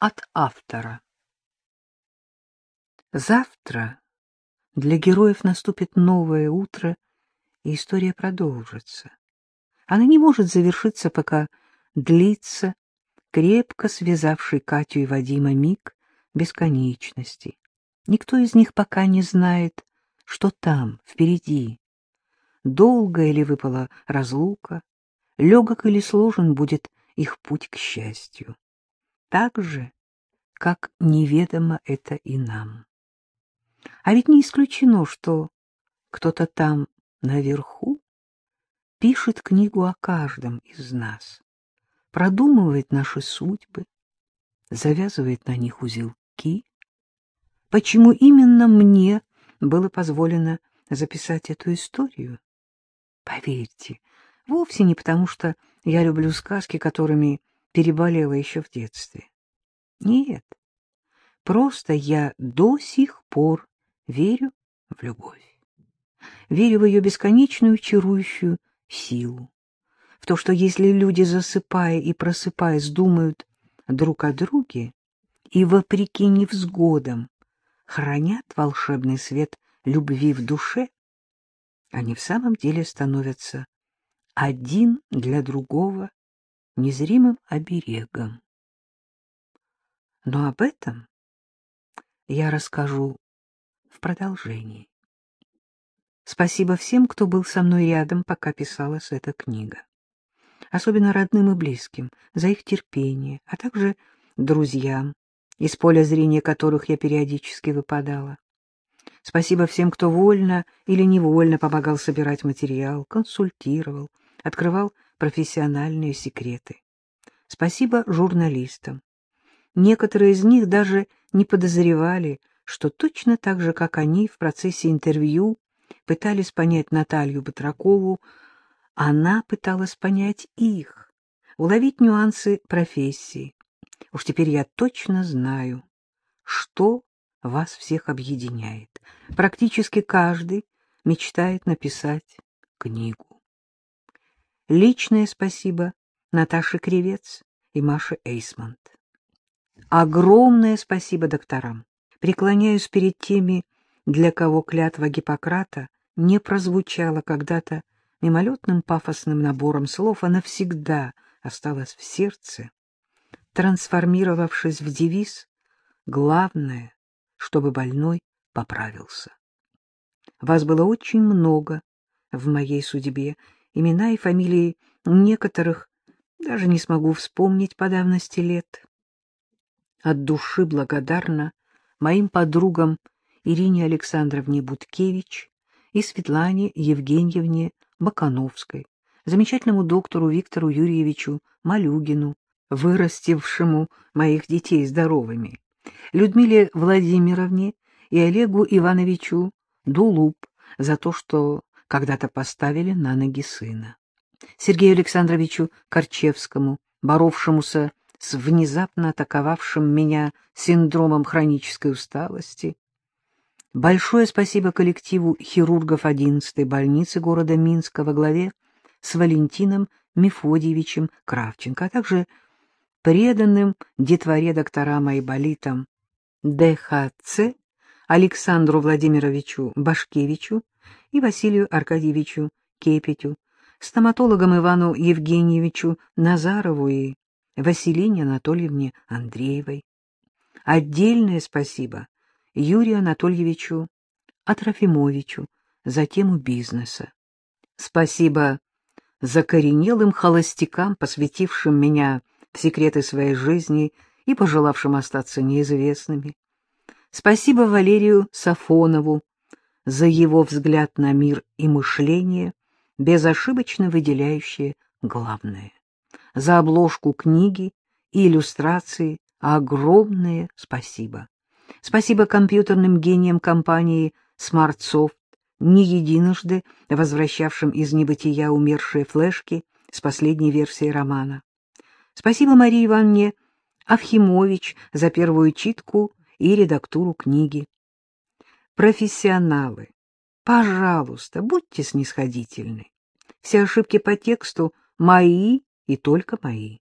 От автора. Завтра для героев наступит новое утро, и история продолжится. Она не может завершиться, пока длится крепко связавший Катю и Вадима миг бесконечности. Никто из них пока не знает, что там, впереди. Долгая ли выпала разлука, легок или сложен будет их путь к счастью. Так же, как неведомо это и нам. А ведь не исключено, что кто-то там наверху пишет книгу о каждом из нас, продумывает наши судьбы, завязывает на них узелки. Почему именно мне было позволено записать эту историю? Поверьте, вовсе не потому, что я люблю сказки, которыми переболела еще в детстве. Нет, просто я до сих пор верю в любовь. Верю в ее бесконечную чарующую силу. В то, что если люди, засыпая и просыпаясь, думают друг о друге и, вопреки невзгодам, хранят волшебный свет любви в душе, они в самом деле становятся один для другого незримым оберегом. Но об этом я расскажу в продолжении. Спасибо всем, кто был со мной рядом, пока писалась эта книга. Особенно родным и близким за их терпение, а также друзьям, из поля зрения которых я периодически выпадала. Спасибо всем, кто вольно или невольно помогал собирать материал, консультировал, открывал профессиональные секреты. Спасибо журналистам. Некоторые из них даже не подозревали, что точно так же, как они в процессе интервью пытались понять Наталью Батракову, она пыталась понять их, уловить нюансы профессии. Уж теперь я точно знаю, что вас всех объединяет. Практически каждый мечтает написать книгу. Личное спасибо Наташе Кривец и Маше Эйсмонт. Огромное спасибо докторам. Преклоняюсь перед теми, для кого клятва Гиппократа не прозвучала когда-то мимолетным пафосным набором слов, а навсегда осталась в сердце, трансформировавшись в девиз «Главное, чтобы больной поправился». Вас было очень много в моей судьбе, имена и фамилии некоторых даже не смогу вспомнить по давности лет. От души благодарна моим подругам Ирине Александровне Буткевич и Светлане Евгеньевне Бакановской, замечательному доктору Виктору Юрьевичу Малюгину, вырастившему моих детей здоровыми, Людмиле Владимировне и Олегу Ивановичу Дулуб за то, что когда-то поставили на ноги сына, Сергею Александровичу Корчевскому, боровшемуся с внезапно атаковавшим меня синдромом хронической усталости, Большое спасибо коллективу хирургов 11-й больницы города Минска во главе с Валентином Мефодьевичем Кравченко, а также преданным детворе докторам Айболитам ДХЦ Александру Владимировичу Башкевичу и Василию Аркадьевичу Кепетю, стоматологам Ивану Евгеньевичу Назарову и Василине Анатольевне Андреевой. Отдельное спасибо Юрию Анатольевичу Атрофимовичу за тему бизнеса. Спасибо закоренелым холостякам, посвятившим меня в секреты своей жизни и пожелавшим остаться неизвестными. Спасибо Валерию Сафонову за его взгляд на мир и мышление, безошибочно выделяющее главное. За обложку книги и иллюстрации огромное спасибо. Спасибо компьютерным гениям компании SmartSoft, не единожды возвращавшим из небытия умершие флешки с последней версией романа. Спасибо Марии Ивановне Авхимович за первую читку и редактуру книги. Профессионалы, пожалуйста, будьте снисходительны. Все ошибки по тексту мои и только мои.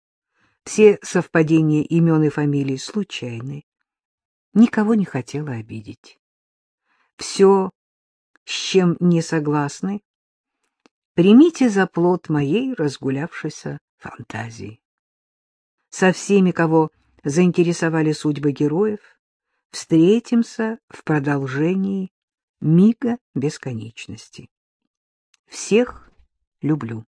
Все совпадения имен и фамилий случайны. Никого не хотела обидеть. Все, с чем не согласны, примите за плод моей разгулявшейся фантазии. Со всеми, кого заинтересовали судьбы героев, встретимся в продолжении мига бесконечности. Всех люблю.